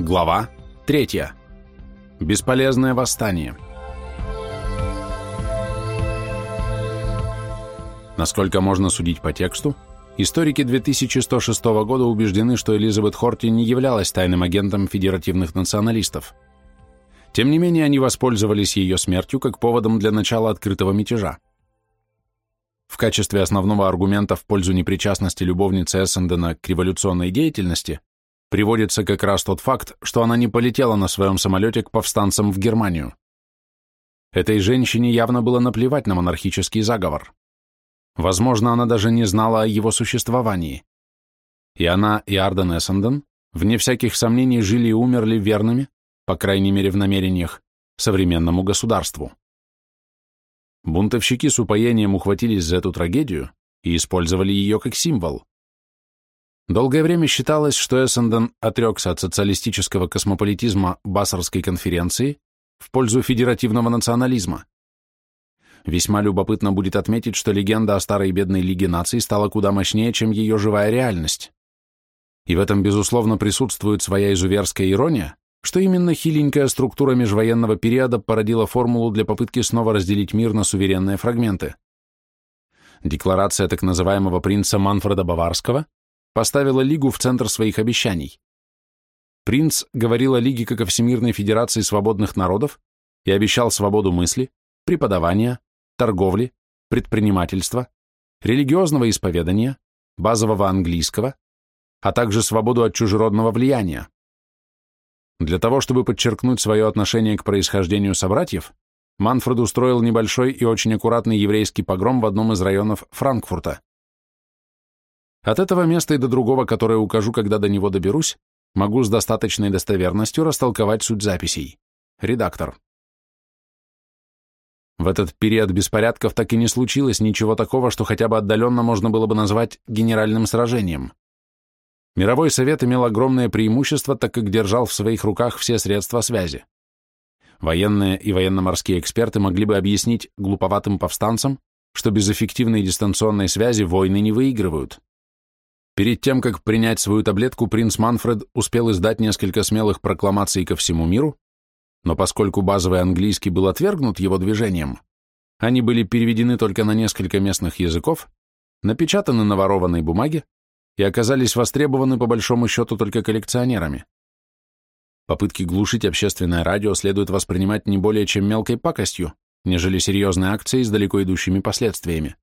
Глава 3. Бесполезное восстание. Насколько можно судить по тексту, историки 2106 года убеждены, что Элизабет Хорти не являлась тайным агентом федеративных националистов. Тем не менее, они воспользовались ее смертью как поводом для начала открытого мятежа. В качестве основного аргумента в пользу непричастности любовницы Эссендена к революционной деятельности приводится как раз тот факт, что она не полетела на своем самолете к повстанцам в Германию. Этой женщине явно было наплевать на монархический заговор. Возможно, она даже не знала о его существовании. И она, и Арден Эссенден, вне всяких сомнений, жили и умерли верными, по крайней мере в намерениях, современному государству. Бунтовщики с упоением ухватились за эту трагедию и использовали ее как символ. Долгое время считалось, что Эссенден отрекся от социалистического космополитизма Басарской конференции в пользу федеративного национализма. Весьма любопытно будет отметить, что легенда о старой бедной Лиге наций стала куда мощнее, чем ее живая реальность. И в этом, безусловно, присутствует своя изуверская ирония, что именно хиленькая структура межвоенного периода породила формулу для попытки снова разделить мир на суверенные фрагменты. Декларация так называемого принца Манфреда Баварского поставила Лигу в центр своих обещаний. Принц говорил о Лиге как о Всемирной Федерации Свободных Народов и обещал свободу мысли, преподавания, торговли, предпринимательства, религиозного исповедания, базового английского, а также свободу от чужеродного влияния. Для того, чтобы подчеркнуть свое отношение к происхождению собратьев, Манфред устроил небольшой и очень аккуратный еврейский погром в одном из районов Франкфурта. От этого места и до другого, которое укажу, когда до него доберусь, могу с достаточной достоверностью растолковать суть записей. Редактор. В этот период беспорядков так и не случилось ничего такого, что хотя бы отдаленно можно было бы назвать генеральным сражением. Мировой совет имел огромное преимущество, так как держал в своих руках все средства связи. Военные и военно-морские эксперты могли бы объяснить глуповатым повстанцам, что без эффективной дистанционной связи войны не выигрывают. Перед тем, как принять свою таблетку, принц Манфред успел издать несколько смелых прокламаций ко всему миру, но поскольку базовый английский был отвергнут его движением, они были переведены только на несколько местных языков, напечатаны на ворованной бумаге и оказались востребованы по большому счету только коллекционерами. Попытки глушить общественное радио следует воспринимать не более чем мелкой пакостью, нежели серьезной акцией с далеко идущими последствиями.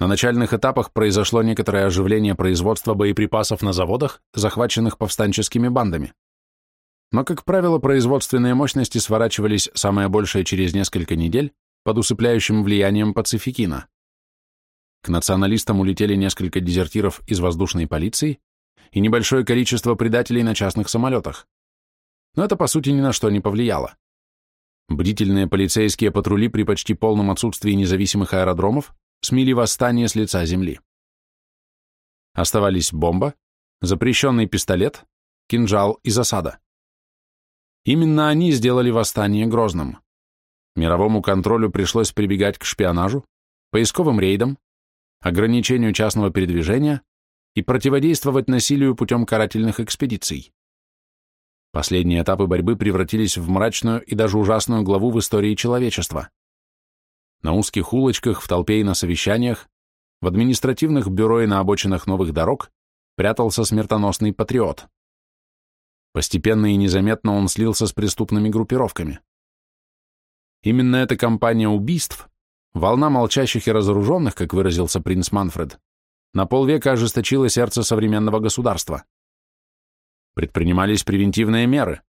На начальных этапах произошло некоторое оживление производства боеприпасов на заводах, захваченных повстанческими бандами. Но, как правило, производственные мощности сворачивались самое большее через несколько недель под усыпляющим влиянием пацификина. К националистам улетели несколько дезертиров из воздушной полиции и небольшое количество предателей на частных самолетах. Но это, по сути, ни на что не повлияло. Бдительные полицейские патрули при почти полном отсутствии независимых аэродромов смели восстание с лица земли. Оставались бомба, запрещенный пистолет, кинжал и засада. Именно они сделали восстание грозным. Мировому контролю пришлось прибегать к шпионажу, поисковым рейдам, ограничению частного передвижения и противодействовать насилию путем карательных экспедиций. Последние этапы борьбы превратились в мрачную и даже ужасную главу в истории человечества на узких улочках, в толпе и на совещаниях, в административных бюро и на обочинах новых дорог прятался смертоносный патриот. Постепенно и незаметно он слился с преступными группировками. Именно эта кампания убийств, волна молчащих и разоруженных, как выразился принц Манфред, на полвека ожесточила сердце современного государства. Предпринимались превентивные меры.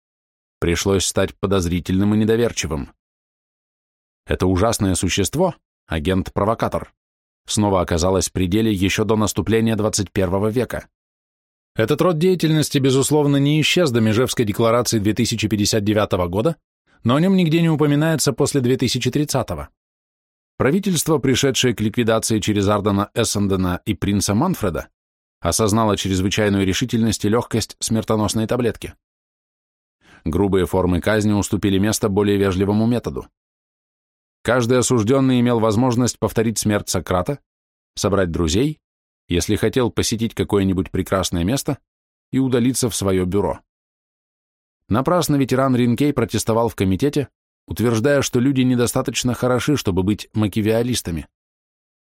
Пришлось стать подозрительным и недоверчивым. Это ужасное существо, агент-провокатор, снова оказалось в пределе еще до наступления 21 века. Этот род деятельности, безусловно, не исчез до Межевской декларации 2059 года, но о нем нигде не упоминается после 2030 -го. Правительство, пришедшее к ликвидации через Ардена Эссендена и принца Манфреда, осознало чрезвычайную решительность и легкость смертоносной таблетки. Грубые формы казни уступили место более вежливому методу. Каждый осужденный имел возможность повторить смерть Сократа, собрать друзей, если хотел посетить какое-нибудь прекрасное место и удалиться в свое бюро. Напрасно ветеран Ринкей протестовал в комитете, утверждая, что люди недостаточно хороши, чтобы быть макивиалистами.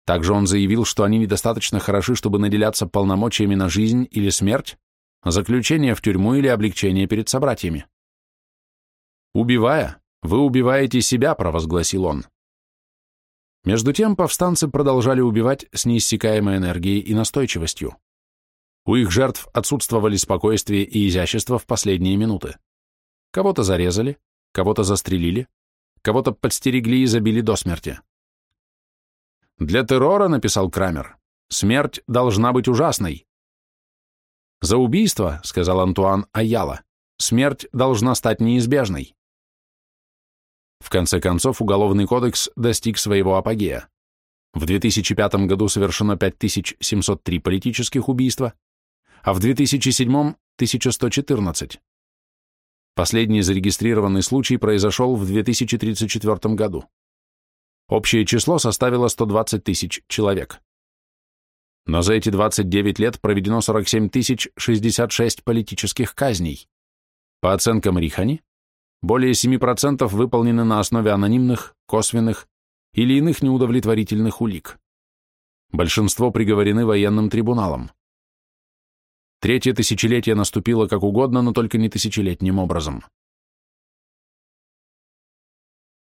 Также он заявил, что они недостаточно хороши, чтобы наделяться полномочиями на жизнь или смерть, заключение в тюрьму или облегчение перед собратьями. «Убивая, вы убиваете себя», — провозгласил он. Между тем повстанцы продолжали убивать с неиссякаемой энергией и настойчивостью. У их жертв отсутствовали спокойствие и изящество в последние минуты. Кого-то зарезали, кого-то застрелили, кого-то подстерегли и забили до смерти. «Для террора», — написал Крамер, — «смерть должна быть ужасной». «За убийство», — сказал Антуан Аяла, — «смерть должна стать неизбежной». В конце концов, Уголовный кодекс достиг своего апогея. В 2005 году совершено 5703 политических убийства, а в 2007 – 1114. Последний зарегистрированный случай произошел в 2034 году. Общее число составило 120 тысяч человек. Но за эти 29 лет проведено 47 066 политических казней. По оценкам Рихани, более 7% выполнены на основе анонимных, косвенных или иных неудовлетворительных улик. Большинство приговорены военным трибуналом. Третье тысячелетие наступило как угодно, но только не тысячелетним образом.